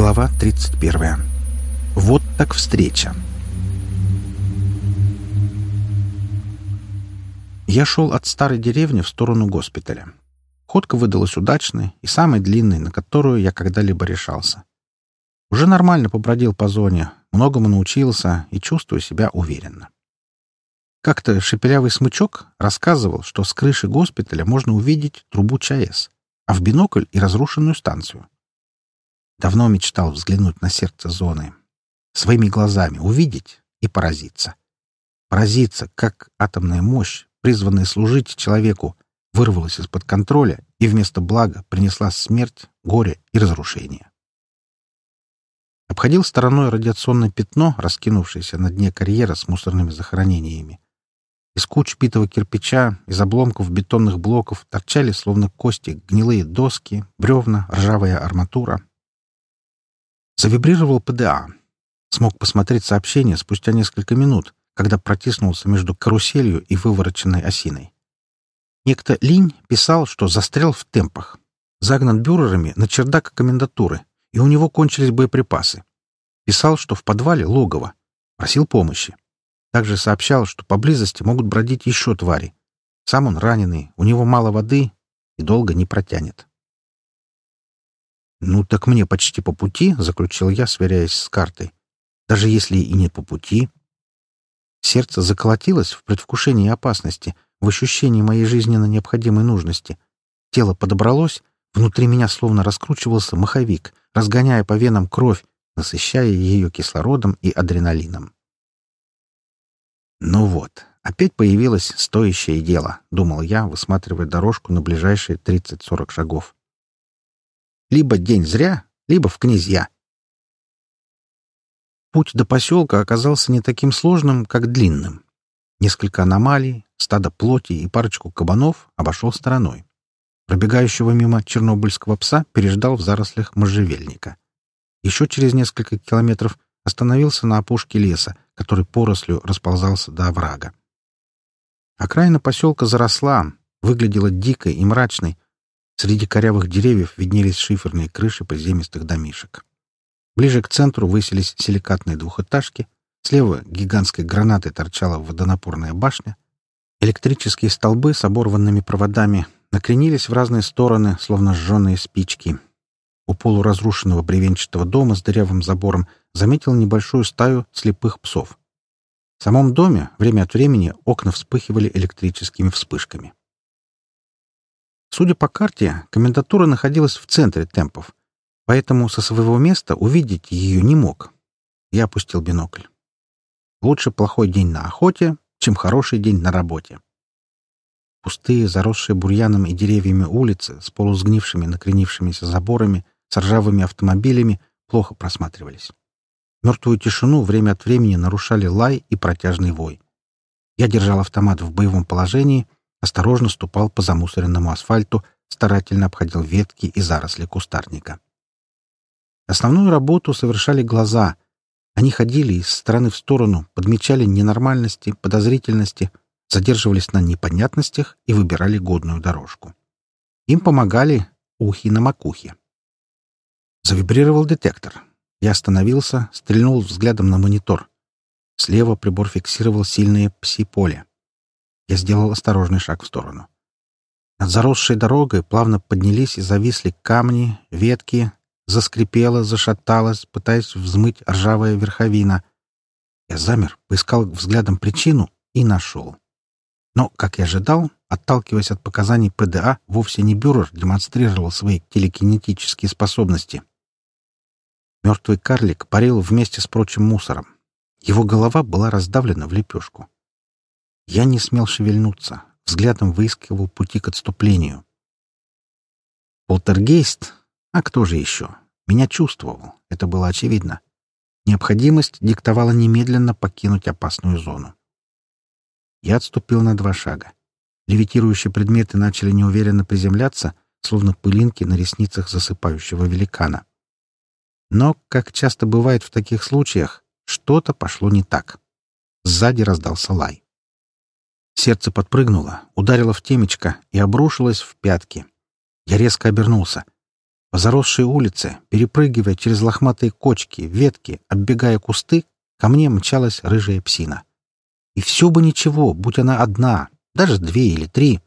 Глава 31. Вот так встреча. Я шел от старой деревни в сторону госпиталя. Ходка выдалась удачной и самой длинной, на которую я когда-либо решался. Уже нормально побродил по зоне, многому научился и чувствую себя уверенно. Как-то шепелявый смычок рассказывал, что с крыши госпиталя можно увидеть трубу ЧАЭС, а в бинокль и разрушенную станцию. Давно мечтал взглянуть на сердце зоны. Своими глазами увидеть и поразиться. Поразиться, как атомная мощь, призванная служить человеку, вырвалась из-под контроля и вместо блага принесла смерть, горе и разрушение. Обходил стороной радиационное пятно, раскинувшееся на дне карьера с мусорными захоронениями. Из куч битого кирпича, из обломков бетонных блоков торчали, словно кости, гнилые доски, бревна, ржавая арматура — Завибрировал ПДА. Смог посмотреть сообщение спустя несколько минут, когда протиснулся между каруселью и вывороченной осиной. Некто Линь писал, что застрял в темпах. Загнан бюрерами на чердак комендатуры, и у него кончились боеприпасы. Писал, что в подвале логово. Просил помощи. Также сообщал, что поблизости могут бродить еще твари. Сам он раненый, у него мало воды и долго не протянет. «Ну, так мне почти по пути», — заключил я, сверяясь с картой. «Даже если и не по пути». Сердце заколотилось в предвкушении опасности, в ощущении моей жизненно необходимой нужности. Тело подобралось, внутри меня словно раскручивался маховик, разгоняя по венам кровь, насыщая ее кислородом и адреналином. «Ну вот, опять появилось стоящее дело», — думал я, высматривая дорожку на ближайшие 30-40 шагов. Либо день зря, либо в князья. Путь до поселка оказался не таким сложным, как длинным. Несколько аномалий, стадо плоти и парочку кабанов обошел стороной. Пробегающего мимо чернобыльского пса переждал в зарослях можжевельника. Еще через несколько километров остановился на опушке леса, который порослью расползался до оврага. Окраина поселка заросла, выглядела дикой и мрачной, Среди корявых деревьев виднелись шиферные крыши приземистых домишек. Ближе к центру высились силикатные двухэтажки, слева гигантской гранатой торчала водонапорная башня, электрические столбы с оборванными проводами накренились в разные стороны, словно сжженные спички. У полуразрушенного бревенчатого дома с дырявым забором заметил небольшую стаю слепых псов. В самом доме время от времени окна вспыхивали электрическими вспышками. Судя по карте, комендатура находилась в центре темпов, поэтому со своего места увидеть ее не мог. Я опустил бинокль. Лучше плохой день на охоте, чем хороший день на работе. Пустые, заросшие бурьяном и деревьями улицы с полусгнившими накренившимися заборами, с ржавыми автомобилями плохо просматривались. Мертвую тишину время от времени нарушали лай и протяжный вой. Я держал автомат в боевом положении — осторожно ступал по замусоренному асфальту, старательно обходил ветки и заросли кустарника. Основную работу совершали глаза. Они ходили из стороны в сторону, подмечали ненормальности, подозрительности, задерживались на непонятностях и выбирали годную дорожку. Им помогали ухи на макухе. Завибрировал детектор. Я остановился, стрельнул взглядом на монитор. Слева прибор фиксировал сильное пси-поле. Я сделал осторожный шаг в сторону. Над заросшей дорогой плавно поднялись и зависли камни, ветки, заскрипело, зашаталось, пытаясь взмыть ржавая верховина. Я замер, поискал взглядом причину и нашел. Но, как я ожидал, отталкиваясь от показаний ПДА, вовсе не Бюрер демонстрировал свои телекинетические способности. Мертвый карлик парил вместе с прочим мусором. Его голова была раздавлена в лепешку. Я не смел шевельнуться, взглядом выискивал пути к отступлению. Полтергейст? А кто же еще? Меня чувствовал, это было очевидно. Необходимость диктовала немедленно покинуть опасную зону. Я отступил на два шага. Левитирующие предметы начали неуверенно приземляться, словно пылинки на ресницах засыпающего великана. Но, как часто бывает в таких случаях, что-то пошло не так. Сзади раздался лай. Сердце подпрыгнуло, ударило в темечко и обрушилось в пятки. Я резко обернулся. По заросшей улице, перепрыгивая через лохматые кочки, ветки, оббегая кусты, ко мне мчалась рыжая псина. И все бы ничего, будь она одна, даже две или три.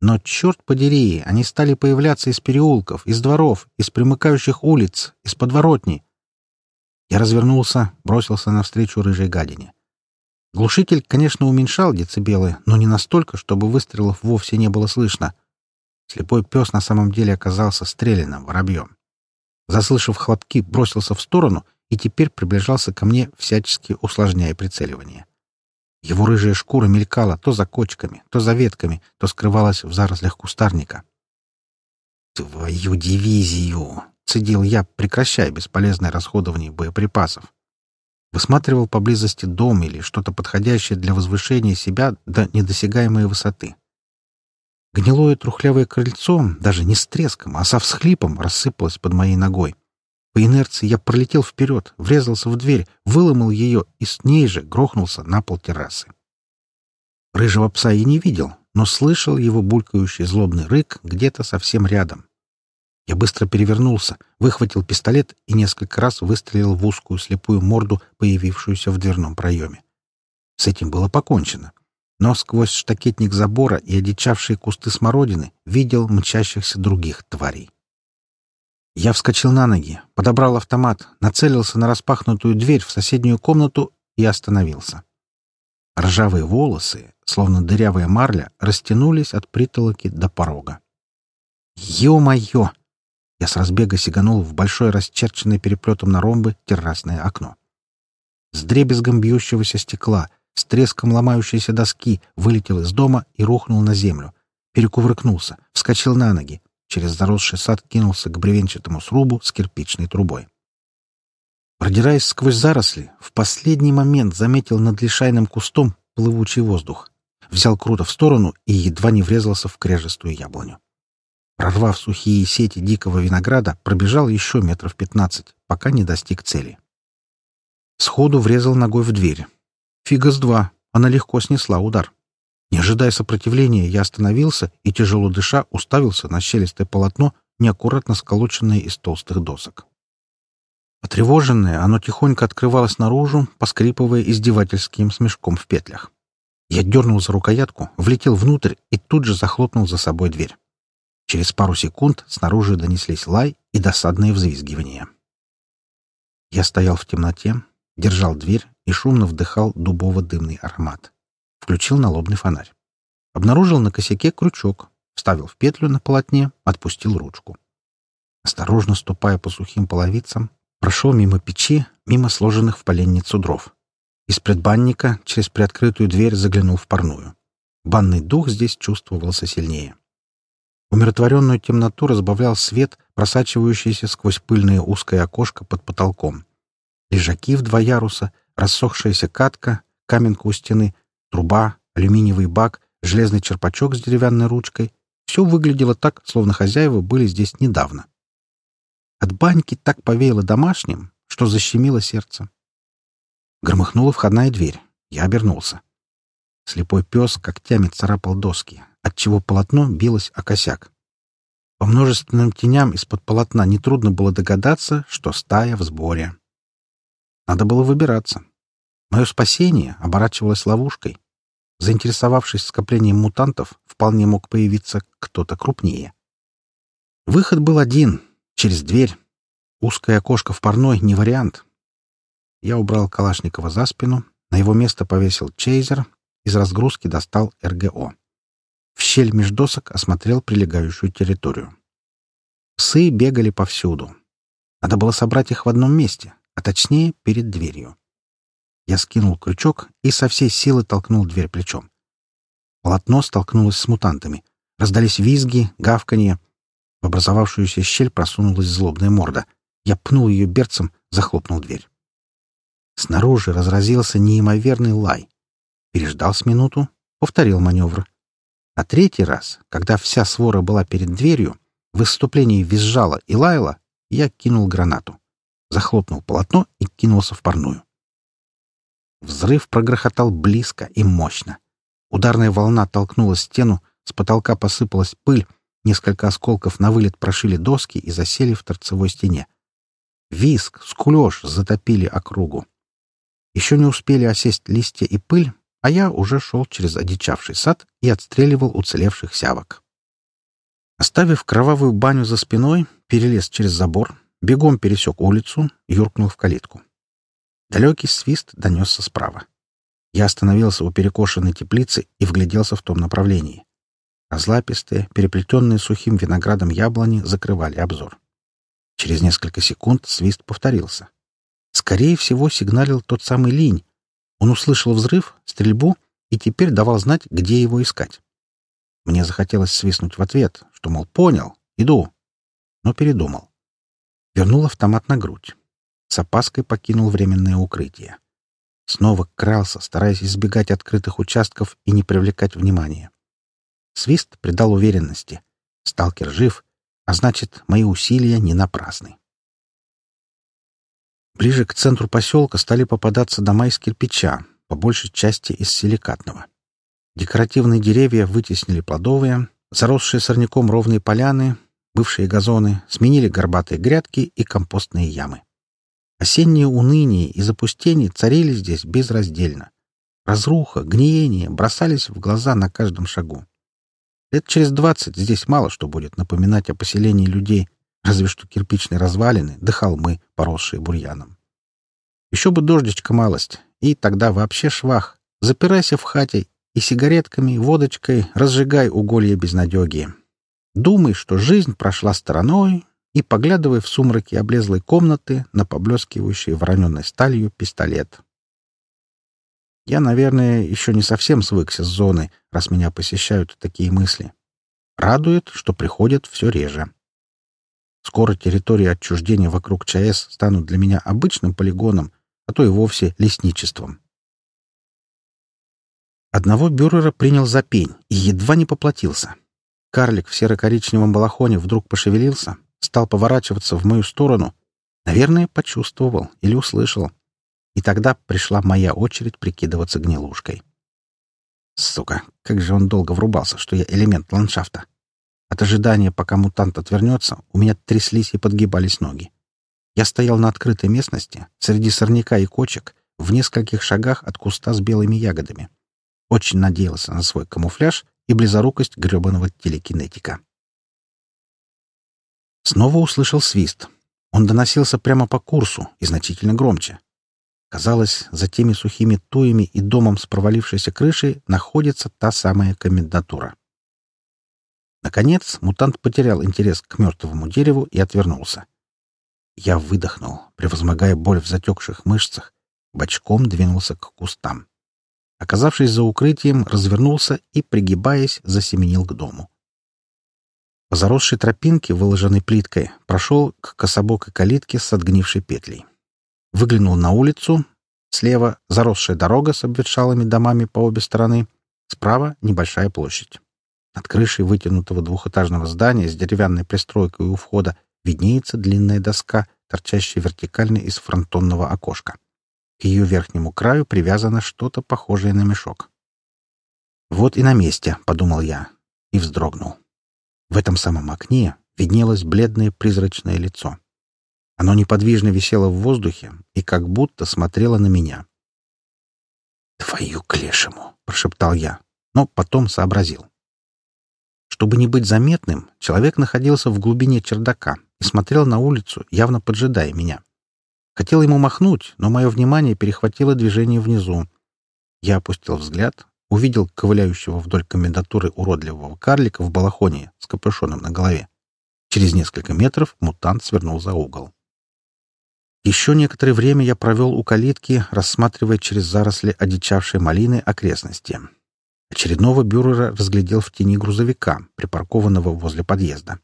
Но, черт подери, они стали появляться из переулков, из дворов, из примыкающих улиц, из подворотней. Я развернулся, бросился навстречу рыжей гадине. Глушитель, конечно, уменьшал децибелы, но не настолько, чтобы выстрелов вовсе не было слышно. Слепой пес на самом деле оказался стрелянным воробьем. Заслышав хлопки, бросился в сторону и теперь приближался ко мне, всячески усложняя прицеливание. Его рыжая шкура мелькала то за кочками, то за ветками, то скрывалась в зарослях кустарника. «Твою дивизию!» — цедил я, прекращая бесполезное расходование боеприпасов. Высматривал поблизости дом или что-то подходящее для возвышения себя до недосягаемой высоты. Гнилое трухлявое крыльцо даже не с треском, а со всхлипом рассыпалось под моей ногой. По инерции я пролетел вперед, врезался в дверь, выломал ее и с ней же грохнулся на пол террасы. Рыжего пса я не видел, но слышал его булькающий злобный рык где-то совсем рядом. Я быстро перевернулся, выхватил пистолет и несколько раз выстрелил в узкую слепую морду, появившуюся в дверном проеме. С этим было покончено. Но сквозь штакетник забора и одичавшие кусты смородины видел мчащихся других тварей. Я вскочил на ноги, подобрал автомат, нацелился на распахнутую дверь в соседнюю комнату и остановился. Ржавые волосы, словно дырявая марля, растянулись от притолоки до порога. «Ё-моё!» Я с разбега сиганул в большое расчерченное переплетом на ромбы террасное окно. С дребезгом бьющегося стекла, с треском ломающейся доски вылетел из дома и рухнул на землю. Перекувыркнулся, вскочил на ноги, через заросший сад кинулся к бревенчатому срубу с кирпичной трубой. Продираясь сквозь заросли, в последний момент заметил над лишайным кустом плывучий воздух. Взял круто в сторону и едва не врезался в крежестую яблоню. Прорвав сухие сети дикого винограда, пробежал еще метров пятнадцать, пока не достиг цели. Сходу врезал ногой в дверь. Фига с два, она легко снесла удар. Не ожидая сопротивления, я остановился и, тяжело дыша, уставился на щелистое полотно, неаккуратно сколоченное из толстых досок. Потревоженное, оно тихонько открывалось наружу, поскрипывая издевательским смешком в петлях. Я дернул за рукоятку, влетел внутрь и тут же захлопнул за собой дверь. Через пару секунд снаружи донеслись лай и досадные взвизгивания. Я стоял в темноте, держал дверь и шумно вдыхал дубово-дымный аромат. Включил налобный фонарь. Обнаружил на косяке крючок, вставил в петлю на полотне, отпустил ручку. Осторожно ступая по сухим половицам, прошел мимо печи, мимо сложенных в поленницу дров. Из предбанника через приоткрытую дверь заглянул в парную. Банный дух здесь чувствовался сильнее. Умиротворенную темноту разбавлял свет, просачивающийся сквозь пыльное узкое окошко под потолком. Лежаки в два яруса, рассохшаяся катка, каменка у стены, Труба, алюминиевый бак, железный черпачок с деревянной ручкой — все выглядело так, словно хозяева были здесь недавно. От баньки так повеяло домашним, что защемило сердце. Громыхнула входная дверь. Я обернулся. Слепой пес когтями царапал доски, отчего полотно билось о косяк. По множественным теням из-под полотна нетрудно было догадаться, что стая в сборе. Надо было выбираться. Мое спасение оборачивалось ловушкой. Заинтересовавшись скоплением мутантов, вполне мог появиться кто-то крупнее. Выход был один — через дверь. Узкое окошко в парной — не вариант. Я убрал Калашникова за спину, на его место повесил чейзер, из разгрузки достал РГО. В щель меж досок осмотрел прилегающую территорию. Псы бегали повсюду. Надо было собрать их в одном месте, а точнее перед дверью. Я скинул крючок и со всей силы толкнул дверь плечом. Полотно столкнулось с мутантами. Раздались визги, гавканье. В образовавшуюся щель просунулась злобная морда. Я пнул ее берцем, захлопнул дверь. Снаружи разразился неимоверный лай. Переждал с минуту, повторил маневр. А третий раз, когда вся свора была перед дверью, в выступлении визжала и лаяла, я кинул гранату. Захлопнул полотно и кинулся в парную. Взрыв прогрохотал близко и мощно. Ударная волна толкнула стену, с потолка посыпалась пыль, Несколько осколков на вылет прошили доски и засели в торцевой стене. Виск, скулеж затопили округу. Еще не успели осесть листья и пыль, а я уже шел через одичавший сад и отстреливал уцелевших сявок. Оставив кровавую баню за спиной, перелез через забор, бегом пересек улицу, юркнул в калитку. Далекий свист донесся справа. Я остановился у перекошенной теплицы и вгляделся в том направлении. Разлапистые, переплетенные сухим виноградом яблони закрывали обзор. Через несколько секунд свист повторился. Скорее всего, сигналил тот самый линь. Он услышал взрыв, стрельбу и теперь давал знать, где его искать. Мне захотелось свистнуть в ответ, что, мол, понял, иду. Но передумал. Вернул автомат на грудь. С опаской покинул временное укрытие. Снова крался, стараясь избегать открытых участков и не привлекать внимания. Свист придал уверенности. Сталкер жив, а значит, мои усилия не напрасны. Ближе к центру поселка стали попадаться дома из кирпича, по большей части из силикатного. Декоративные деревья вытеснили плодовые, заросшие сорняком ровные поляны, бывшие газоны, сменили горбатые грядки и компостные ямы. Осеннее уныние и запустение царили здесь безраздельно. Разруха, гниение бросались в глаза на каждом шагу. Лет через двадцать здесь мало что будет напоминать о поселении людей, разве что кирпичные развалины да холмы, поросшие бурьяном. Еще бы дождичка малость, и тогда вообще швах. Запирайся в хате и сигаретками, водочкой разжигай уголья безнадеги. Думай, что жизнь прошла стороной, и поглядывай в сумраке облезлой комнаты на поблескивающий вороненной сталью пистолет. Я, наверное, еще не совсем свыкся с зоной, раз меня посещают такие мысли. Радует, что приходят все реже. Скоро территории отчуждения вокруг ЧАЭС станут для меня обычным полигоном, а то и вовсе лесничеством. Одного бюрера принял за пень и едва не поплатился. Карлик в серо-коричневом балахоне вдруг пошевелился, стал поворачиваться в мою сторону. Наверное, почувствовал или услышал. И тогда пришла моя очередь прикидываться гнилушкой. Сука, как же он долго врубался, что я элемент ландшафта. От ожидания, пока мутант отвернется, у меня тряслись и подгибались ноги. Я стоял на открытой местности, среди сорняка и кочек, в нескольких шагах от куста с белыми ягодами. Очень надеялся на свой камуфляж и близорукость гребаного телекинетика. Снова услышал свист. Он доносился прямо по курсу и значительно громче. Казалось, за теми сухими туями и домом с провалившейся крышей находится та самая комендатура. Наконец, мутант потерял интерес к мертвому дереву и отвернулся. Я выдохнул, превозмогая боль в затекших мышцах, бочком двинулся к кустам. Оказавшись за укрытием, развернулся и, пригибаясь, засеменил к дому. По заросшей тропинке, выложенной плиткой, прошел к кособокой калитке с отгнившей петлей. Выглянул на улицу. Слева — заросшая дорога с обветшалыми домами по обе стороны. Справа — небольшая площадь. Над крышей вытянутого двухэтажного здания с деревянной пристройкой у входа виднеется длинная доска, торчащая вертикально из фронтонного окошка. К ее верхнему краю привязано что-то похожее на мешок. «Вот и на месте», — подумал я, и вздрогнул. В этом самом окне виднелось бледное призрачное лицо. Оно неподвижно висело в воздухе и как будто смотрело на меня. «Твою к лешему!» — прошептал я, но потом сообразил. Чтобы не быть заметным, человек находился в глубине чердака и смотрел на улицу, явно поджидая меня. Хотел ему махнуть, но мое внимание перехватило движение внизу. Я опустил взгляд, увидел ковыляющего вдоль комендатуры уродливого карлика в балахоне с капюшоном на голове. Через несколько метров мутант свернул за угол. Еще некоторое время я провел у калитки, рассматривая через заросли одичавшей малины окрестности. Очередного бюрера разглядел в тени грузовика, припаркованного возле подъезда.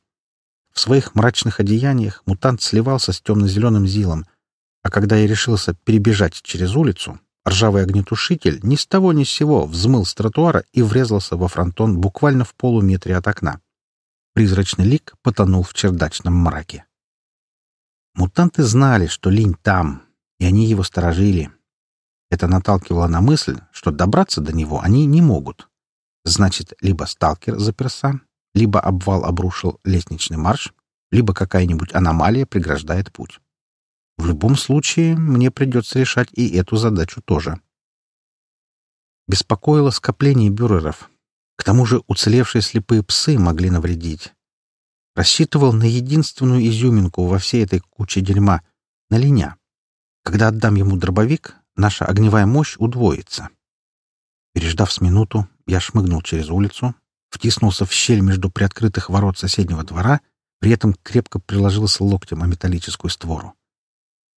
В своих мрачных одеяниях мутант сливался с темно-зеленым зилом, а когда я решился перебежать через улицу, ржавый огнетушитель ни с того ни с сего взмыл с тротуара и врезался во фронтон буквально в полуметре от окна. Призрачный лик потонул в чердачном мраке. Мутанты знали, что линь там, и они его сторожили. Это наталкивало на мысль, что добраться до него они не могут. Значит, либо сталкер заперса, либо обвал обрушил лестничный марш, либо какая-нибудь аномалия преграждает путь. В любом случае, мне придется решать и эту задачу тоже. Беспокоило скопление бюреров. К тому же уцелевшие слепые псы могли навредить. Рассчитывал на единственную изюминку во всей этой куче дерьма — на линя. Когда отдам ему дробовик, наша огневая мощь удвоится. Переждав с минуту, я шмыгнул через улицу, втиснулся в щель между приоткрытых ворот соседнего двора, при этом крепко приложился локтем о металлическую створу.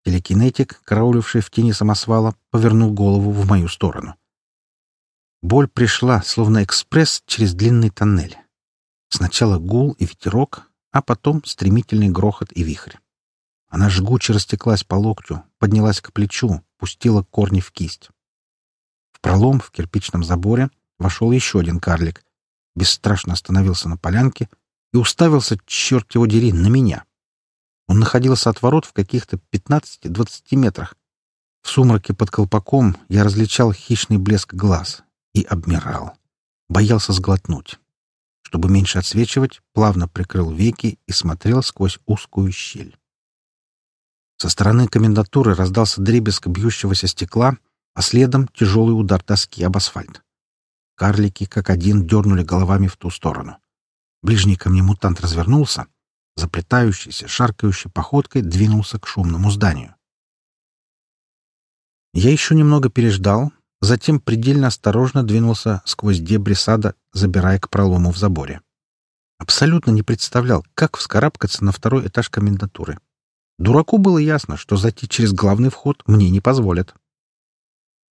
Телекинетик, карауливший в тени самосвала, повернул голову в мою сторону. Боль пришла, словно экспресс, через длинный тоннель. Сначала гул и ветерок, а потом стремительный грохот и вихрь. Она жгуче растеклась по локтю, поднялась к плечу, пустила корни в кисть. В пролом в кирпичном заборе вошел еще один карлик, бесстрашно остановился на полянке и уставился, черт его дери, на меня. Он находился от ворот в каких-то 15-20 метрах. В сумраке под колпаком я различал хищный блеск глаз и обмирал. Боялся сглотнуть. Чтобы меньше отсвечивать, плавно прикрыл веки и смотрел сквозь узкую щель. Со стороны комендатуры раздался дребезг бьющегося стекла, а следом тяжелый удар доски об асфальт. Карлики как один дернули головами в ту сторону. Ближний ко мне мутант развернулся, заплетающийся, шаркающей походкой двинулся к шумному зданию. Я еще немного переждал, затем предельно осторожно двинулся сквозь дебри сада, забирая к пролому в заборе. Абсолютно не представлял, как вскарабкаться на второй этаж комендатуры. Дураку было ясно, что зайти через главный вход мне не позволят.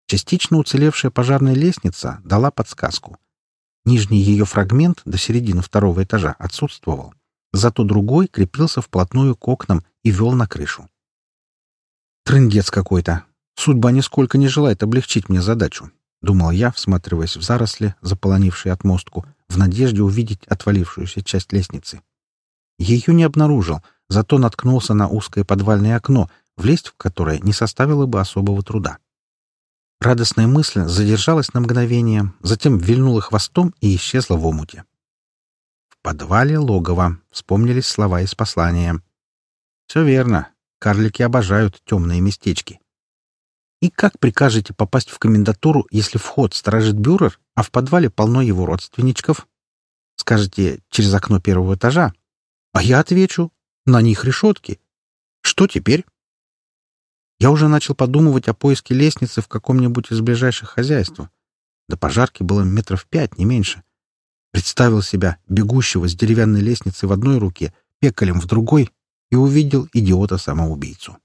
Частично уцелевшая пожарная лестница дала подсказку. Нижний ее фрагмент до середины второго этажа отсутствовал, зато другой крепился вплотную к окнам и вел на крышу. Трындец какой-то. Судьба нисколько не желает облегчить мне задачу, — думал я, всматриваясь в заросли, заполонившие отмостку, в надежде увидеть отвалившуюся часть лестницы. Ее не обнаружил, зато наткнулся на узкое подвальное окно, влезть в которое не составило бы особого труда. Радостная мысль задержалась на мгновение, затем вильнула хвостом и исчезла в омуте. В подвале логова вспомнились слова из послания. «Все верно. Карлики обожают темные местечки. И как прикажете попасть в комендатуру, если вход сторожит бюрер, а в подвале полно его родственничков? Скажете, через окно первого этажа? А я отвечу, на них решетки. Что теперь? Я уже начал подумывать о поиске лестницы в каком-нибудь из ближайших хозяйств. До пожарки было метров пять, не меньше. Представил себя, бегущего с деревянной лестницы в одной руке, пекалем в другой, и увидел идиота-самоубийцу.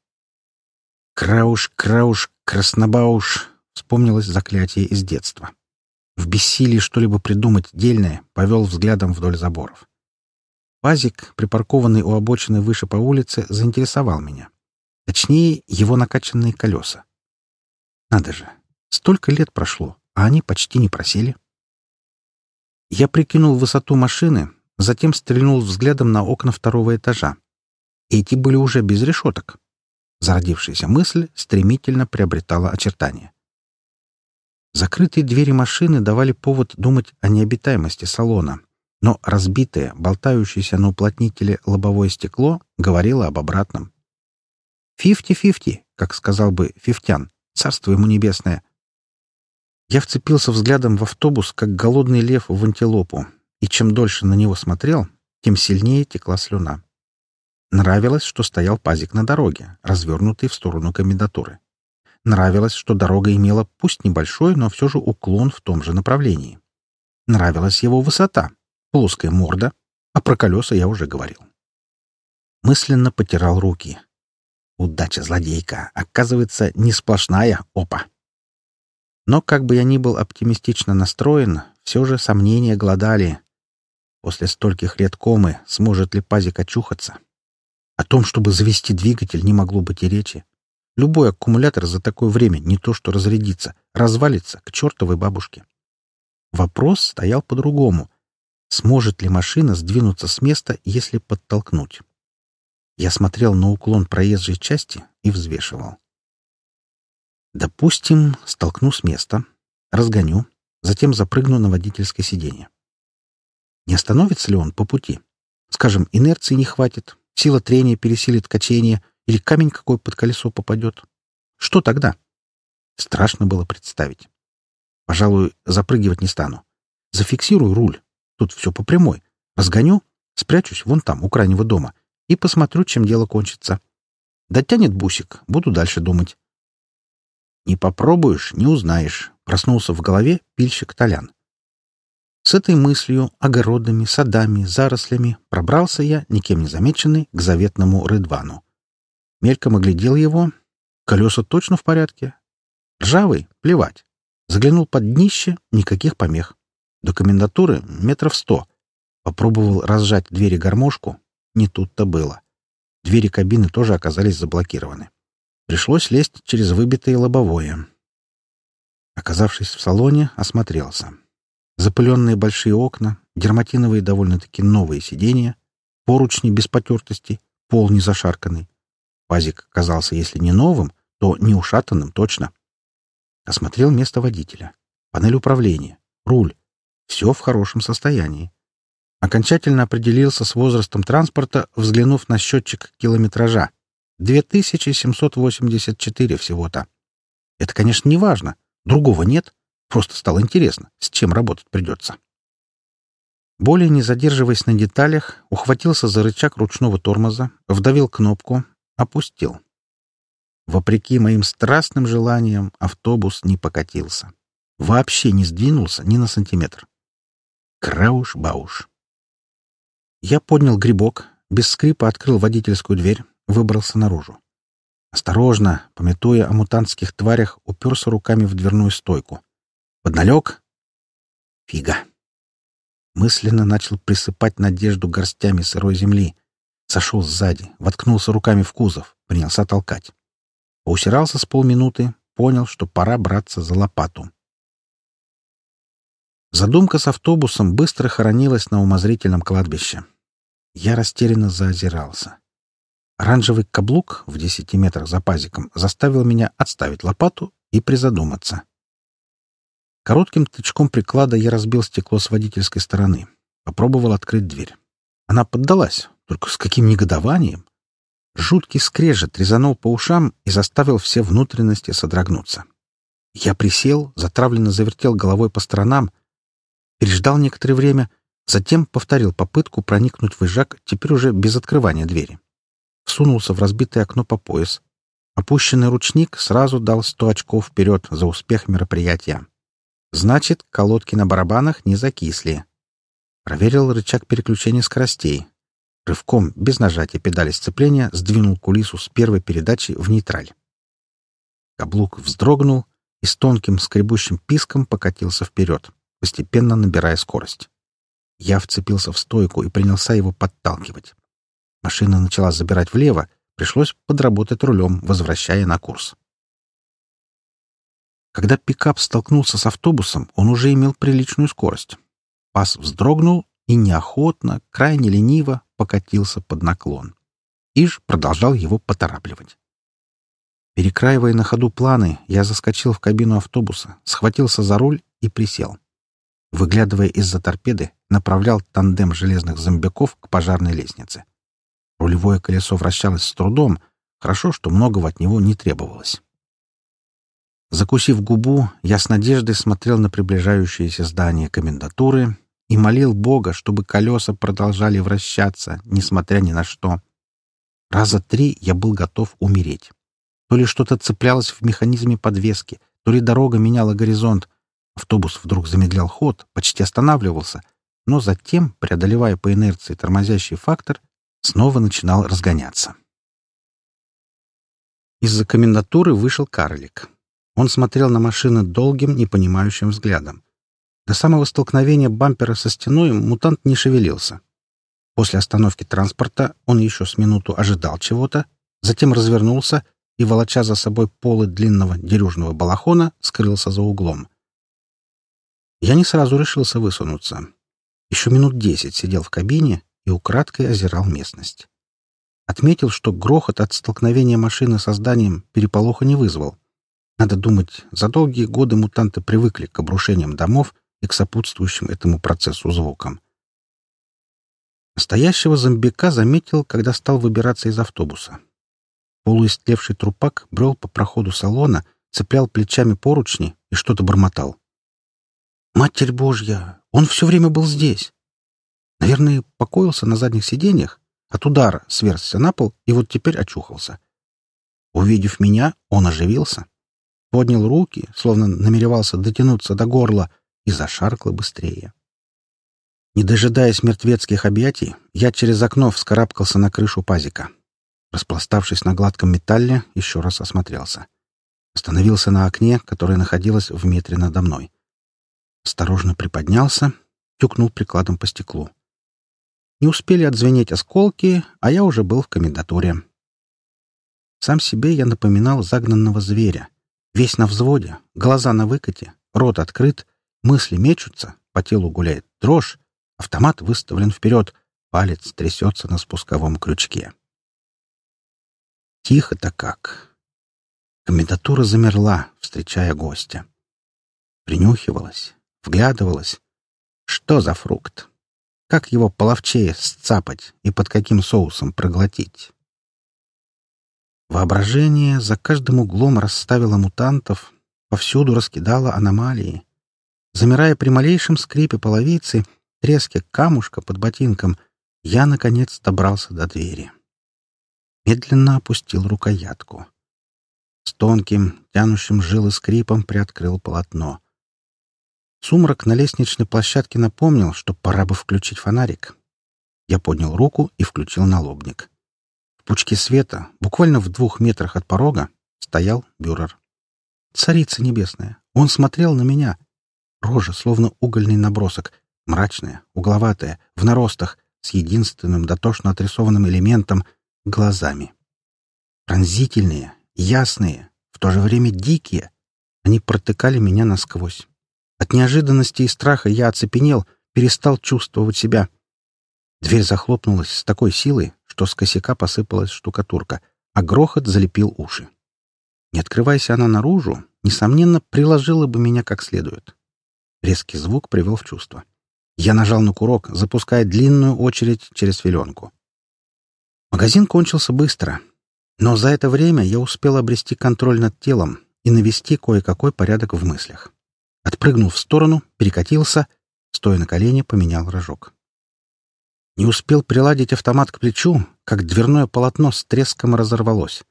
«Крауш, крауш, краснобауш!» — вспомнилось заклятие из детства. В бессилии что-либо придумать дельное повел взглядом вдоль заборов. Пазик, припаркованный у обочины выше по улице, заинтересовал меня. Точнее, его накачанные колеса. Надо же, столько лет прошло, а они почти не просели. Я прикинул высоту машины, затем стрельнул взглядом на окна второго этажа. Эти были уже без решеток. Зародившаяся мысль стремительно приобретала очертания. Закрытые двери машины давали повод думать о необитаемости салона, но разбитое, болтающееся на уплотнителе лобовое стекло говорило об обратном. Фифти-фифти, как сказал бы Фифтян, царство ему небесное. Я вцепился взглядом в автобус, как голодный лев в антилопу, и чем дольше на него смотрел, тем сильнее текла слюна. Нравилось, что стоял пазик на дороге, развернутый в сторону комендатуры. Нравилось, что дорога имела пусть небольшой, но все же уклон в том же направлении. Нравилась его высота, плоская морда, а про колеса я уже говорил. Мысленно потирал руки, Удача злодейка, оказывается, не сплошная опа. Но как бы я ни был оптимистично настроен, все же сомнения голодали. После стольких лет комы сможет ли пазик очухаться? О том, чтобы завести двигатель, не могло быть и речи. Любой аккумулятор за такое время не то что разрядится, развалится к чертовой бабушке. Вопрос стоял по-другому. Сможет ли машина сдвинуться с места, если подтолкнуть? Я смотрел на уклон проезжей части и взвешивал. Допустим, столкну с места, разгоню, затем запрыгну на водительское сиденье. Не остановится ли он по пути? Скажем, инерции не хватит, сила трения пересилит качение или камень какой под колесо попадет. Что тогда? Страшно было представить. Пожалуй, запрыгивать не стану. Зафиксирую руль. Тут все по прямой. Разгоню, спрячусь вон там, у крайнего дома, и посмотрю, чем дело кончится. Дотянет бусик, буду дальше думать. Не попробуешь — не узнаешь. Проснулся в голове пильщик Толян. С этой мыслью, огородами, садами, зарослями пробрался я, никем не замеченный, к заветному Рыдвану. Мельком оглядел его. Колеса точно в порядке. Ржавый — плевать. Заглянул под днище — никаких помех. До комендатуры — метров сто. Попробовал разжать двери гармошку. Не тут-то было. Двери кабины тоже оказались заблокированы. Пришлось лезть через выбитое лобовое. Оказавшись в салоне, осмотрелся. Запыленные большие окна, дерматиновые довольно-таки новые сиденья, поручни без потертости, пол не зашарканный. Пазик казался, если не новым, то не ушатанным точно. Осмотрел место водителя, панель управления, руль. Все в хорошем состоянии. Окончательно определился с возрастом транспорта, взглянув на счетчик километража. 2784 всего-то. Это, конечно, не важно. Другого нет. Просто стало интересно, с чем работать придется. Более не задерживаясь на деталях, ухватился за рычаг ручного тормоза, вдавил кнопку, опустил. Вопреки моим страстным желаниям, автобус не покатился. Вообще не сдвинулся ни на сантиметр. Крауш-бауш. Я поднял грибок, без скрипа открыл водительскую дверь, выбрался наружу. Осторожно, пометуя о мутантских тварях, уперся руками в дверную стойку. Подналег? Фига. Мысленно начал присыпать надежду горстями сырой земли. Сошел сзади, воткнулся руками в кузов, принялся толкать. Поусирался с полминуты, понял, что пора браться за лопату. Задумка с автобусом быстро хоронилась на умозрительном кладбище. Я растерянно заозирался. Оранжевый каблук в десяти метрах за пазиком заставил меня отставить лопату и призадуматься. Коротким тычком приклада я разбил стекло с водительской стороны. Попробовал открыть дверь. Она поддалась, только с каким негодованием. Жуткий скрежет резанул по ушам и заставил все внутренности содрогнуться. Я присел, затравленно завертел головой по сторонам, переждал некоторое время, затем повторил попытку проникнуть в ижак, теперь уже без открывания двери. Всунулся в разбитое окно по пояс. Опущенный ручник сразу дал сто очков вперед за успех мероприятия. Значит, колодки на барабанах не закисли. Проверил рычаг переключения скоростей. Рывком, без нажатия педали сцепления, сдвинул кулису с первой передачи в нейтраль. Каблук вздрогнул и с тонким скребущим писком покатился вперед, постепенно набирая скорость. Я вцепился в стойку и принялся его подталкивать. Машина начала забирать влево, пришлось подработать рулем, возвращая на курс. Когда пикап столкнулся с автобусом, он уже имел приличную скорость. Пас вздрогнул и неохотно, крайне лениво покатился под наклон. Иж продолжал его поторапливать. Перекраивая на ходу планы, я заскочил в кабину автобуса, схватился за руль и присел. Выглядывая из-за торпеды, направлял тандем железных зомбяков к пожарной лестнице. Рулевое колесо вращалось с трудом, хорошо, что многого от него не требовалось. Закусив губу, я с надеждой смотрел на приближающееся здание комендатуры и молил Бога, чтобы колеса продолжали вращаться, несмотря ни на что. Раза три я был готов умереть. То ли что-то цеплялось в механизме подвески, то ли дорога меняла горизонт. Автобус вдруг замедлял ход, почти останавливался, но затем, преодолевая по инерции тормозящий фактор, снова начинал разгоняться. Из-за комендатуры вышел карлик. Он смотрел на машины долгим, непонимающим взглядом. До самого столкновения бампера со стеной мутант не шевелился. После остановки транспорта он еще с минуту ожидал чего-то, затем развернулся и, волоча за собой полы длинного дерюжного балахона, скрылся за углом. Я не сразу решился высунуться. Еще минут десять сидел в кабине и украдкой озирал местность. Отметил, что грохот от столкновения машины со зданием переполоха не вызвал. Надо думать, за долгие годы мутанты привыкли к обрушениям домов и к сопутствующим этому процессу звукам. Настоящего зомбика заметил, когда стал выбираться из автобуса. Полуистлевший трупак брел по проходу салона, цеплял плечами поручни и что-то бормотал. «Матерь Божья! Он все время был здесь!» Наверное, покоился на задних сиденьях, от удара сверзся на пол и вот теперь очухался. Увидев меня, он оживился, поднял руки, словно намеревался дотянуться до горла, и зашаркал быстрее. Не дожидаясь мертвецких объятий, я через окно вскарабкался на крышу пазика. Распластавшись на гладком металле, еще раз осмотрелся. Остановился на окне, которое находилось в метре надо мной. Осторожно приподнялся, тюкнул прикладом по стеклу. Не успели отзвенеть осколки, а я уже был в комендатуре. Сам себе я напоминал загнанного зверя. Весь на взводе, глаза на выкате, рот открыт, мысли мечутся, по телу гуляет дрожь, Автомат выставлен вперед, палец трясется на спусковом крючке. Тихо-то как. Комендатура замерла, встречая гостя. Принюхивалась, вглядывалась. Что за фрукт? Как его половчее сцапать и под каким соусом проглотить? Воображение за каждым углом расставило мутантов, повсюду раскидало аномалии. Замирая при малейшем скрипе половицы, треске камушка под ботинком, я, наконец, добрался до двери. Медленно опустил рукоятку. С тонким, тянущим жилы скрипом приоткрыл полотно. Сумрак на лестничной площадке напомнил, что пора бы включить фонарик. Я поднял руку и включил налобник. В пучке света, буквально в двух метрах от порога, стоял бюрер. Царица небесная! Он смотрел на меня. Рожа, словно угольный набросок, мрачная, угловатая, в наростах, с единственным дотошно отрисованным элементом — глазами. Пронзительные, ясные, в то же время дикие. Они протыкали меня насквозь. От неожиданности и страха я оцепенел, перестал чувствовать себя. Дверь захлопнулась с такой силой, что с косяка посыпалась штукатурка, а грохот залепил уши. Не открываясь она наружу, несомненно, приложила бы меня как следует. Резкий звук привел в чувство. Я нажал на курок, запуская длинную очередь через филенку. Магазин кончился быстро, но за это время я успел обрести контроль над телом и навести кое-какой порядок в мыслях. Отпрыгнул в сторону, перекатился, стоя на колене, поменял рожок. Не успел приладить автомат к плечу, как дверное полотно с треском разорвалось.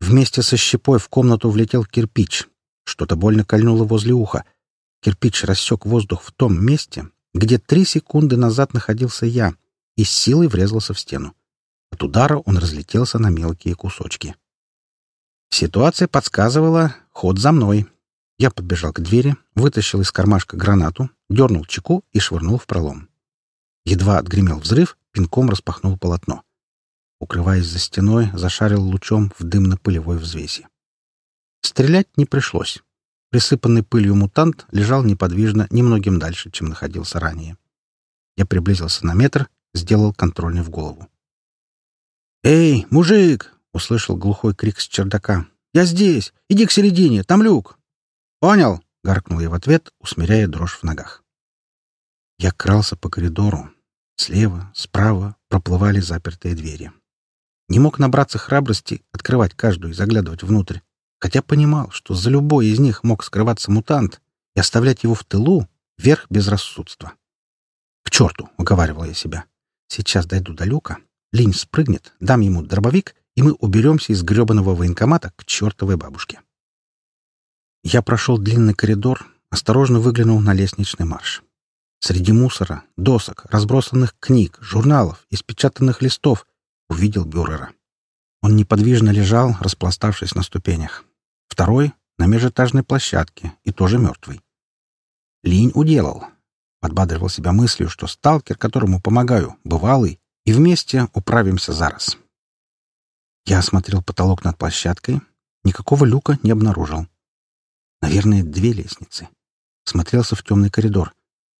Вместе со щепой в комнату влетел кирпич. Что-то больно кольнуло возле уха. Кирпич рассек воздух в том месте, где три секунды назад находился я, и с силой врезался в стену. От удара он разлетелся на мелкие кусочки. Ситуация подсказывала «ход за мной». Я подбежал к двери, вытащил из кармашка гранату, дернул чеку и швырнул в пролом. Едва отгремел взрыв, пинком распахнул полотно. Укрываясь за стеной, зашарил лучом в дымно-пылевой взвеси. Стрелять не пришлось. Присыпанный пылью мутант лежал неподвижно немногим дальше, чем находился ранее. Я приблизился на метр, сделал контрольный в голову. «Эй, мужик!» — услышал глухой крик с чердака. «Я здесь! Иди к середине! Там люк!» «Понял!» — гаркнул я в ответ, усмиряя дрожь в ногах. Я крался по коридору. Слева, справа проплывали запертые двери. Не мог набраться храбрости открывать каждую и заглядывать внутрь хотя понимал, что за любой из них мог скрываться мутант, и оставлять его в тылу — верх безрассудства. «К черту!» — уговаривал я себя. «Сейчас дойду до люка, Линь спрыгнет, дам ему дробовик, и мы уберемся из гребаного военкомата к чертовой бабушке». Я прошел длинный коридор, осторожно выглянул на лестничный марш. Среди мусора, досок, разбросанных книг, журналов, испечатанных листов увидел Бюрера. Он неподвижно лежал, распластавшись на ступенях. Второй — на межэтажной площадке и тоже мертвый. Линь уделал. Подбадривал себя мыслью, что сталкер, которому помогаю, бывалый, и вместе управимся зараз. Я осмотрел потолок над площадкой. Никакого люка не обнаружил. Наверное, две лестницы. Смотрелся в темный коридор.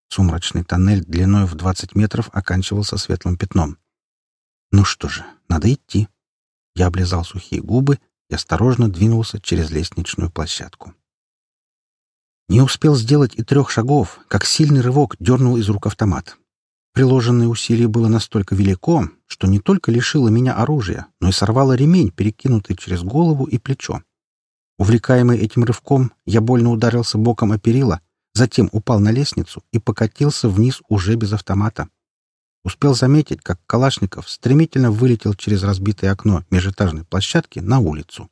Сумрачный тоннель длиной в 20 метров оканчивался светлым пятном. Ну что же, надо идти. Я облизал сухие губы и осторожно двинулся через лестничную площадку. Не успел сделать и трех шагов, как сильный рывок дернул из рук автомат. Приложенное усилие было настолько велико, что не только лишило меня оружия, но и сорвало ремень, перекинутый через голову и плечо. Увлекаемый этим рывком, я больно ударился боком о перила, затем упал на лестницу и покатился вниз уже без автомата. Успел заметить, как Калашников стремительно вылетел через разбитое окно межэтажной площадки на улицу.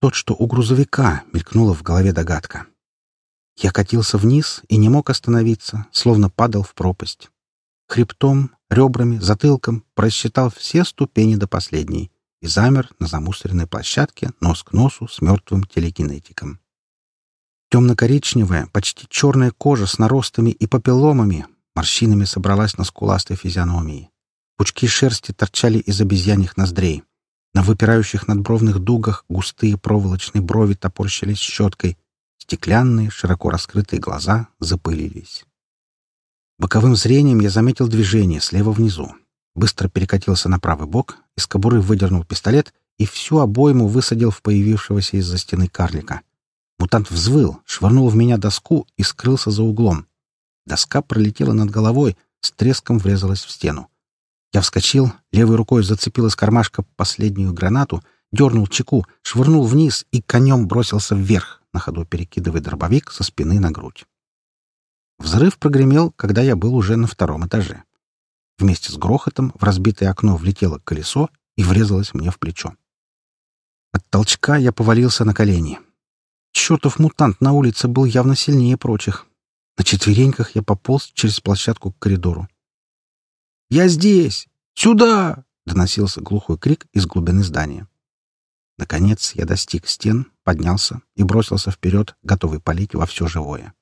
Тот, что у грузовика, мелькнула в голове догадка. Я катился вниз и не мог остановиться, словно падал в пропасть хребтом, ребрами, затылком просчитал все ступени до последней и замер на замусоренной площадке нос к носу с мертвым телекинетиком. Темно-коричневая, почти черная кожа с наростами и папилломами морщинами собралась на скуластой физиономии. Пучки шерсти торчали из обезьяньих ноздрей. На выпирающих надбровных дугах густые проволочные брови топорщились щеткой. Стеклянные, широко раскрытые глаза запылились. Боковым зрением я заметил движение слева внизу. Быстро перекатился на правый бок, из кобуры выдернул пистолет и всю обойму высадил в появившегося из-за стены карлика. Мутант взвыл, швырнул в меня доску и скрылся за углом. Доска пролетела над головой, с треском врезалась в стену. Я вскочил, левой рукой зацепил из кармашка последнюю гранату, дернул чеку, швырнул вниз и конем бросился вверх, на ходу перекидывая дробовик со спины на грудь. Взрыв прогремел, когда я был уже на втором этаже. Вместе с грохотом в разбитое окно влетело колесо и врезалось мне в плечо. От толчка я повалился на колени. Чертов мутант на улице был явно сильнее прочих. На четвереньках я пополз через площадку к коридору. «Я здесь! Сюда!» — доносился глухой крик из глубины здания. Наконец я достиг стен, поднялся и бросился вперед, готовый палить во все живое.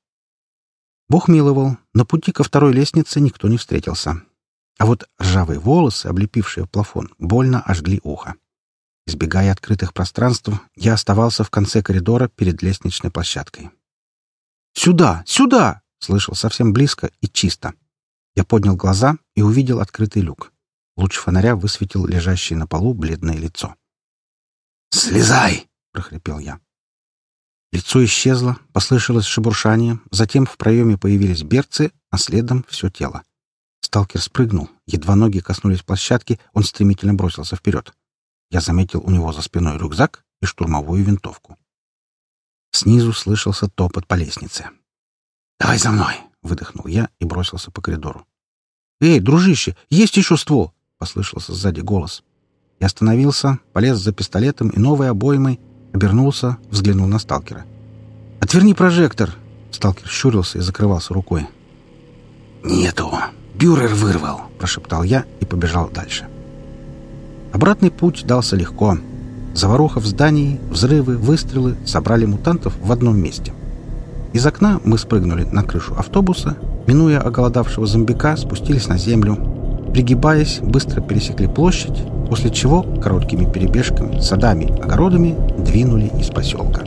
Бог миловал, на пути ко второй лестнице никто не встретился. А вот ржавые волосы, облепившие плафон, больно ожгли ухо. Избегая открытых пространств, я оставался в конце коридора перед лестничной площадкой. «Сюда! Сюда!» — слышал совсем близко и чисто. Я поднял глаза и увидел открытый люк. Луч фонаря высветил лежащее на полу бледное лицо. «Слезай!» — прохрипел я. Лицо исчезло, послышалось шебуршание, затем в проеме появились берцы, а следом все тело. Сталкер спрыгнул, едва ноги коснулись площадки, он стремительно бросился вперед. Я заметил у него за спиной рюкзак и штурмовую винтовку. Снизу слышался топот по лестнице. «Давай за мной!» — выдохнул я и бросился по коридору. «Эй, дружище, есть еще ствол!» — послышался сзади голос. Я остановился, полез за пистолетом и новой обоймой, Обернулся, взглянул на сталкера. «Отверни прожектор!» Сталкер щурился и закрывался рукой. «Нету! Бюрер вырвал!» — прошептал я и побежал дальше. Обратный путь дался легко. Заваруха в здании, взрывы, выстрелы собрали мутантов в одном месте. Из окна мы спрыгнули на крышу автобуса, минуя оголодавшего зомбика, спустились на землю. Пригибаясь, быстро пересекли площадь после чего короткими перебежками, садами, огородами двинули из поселка.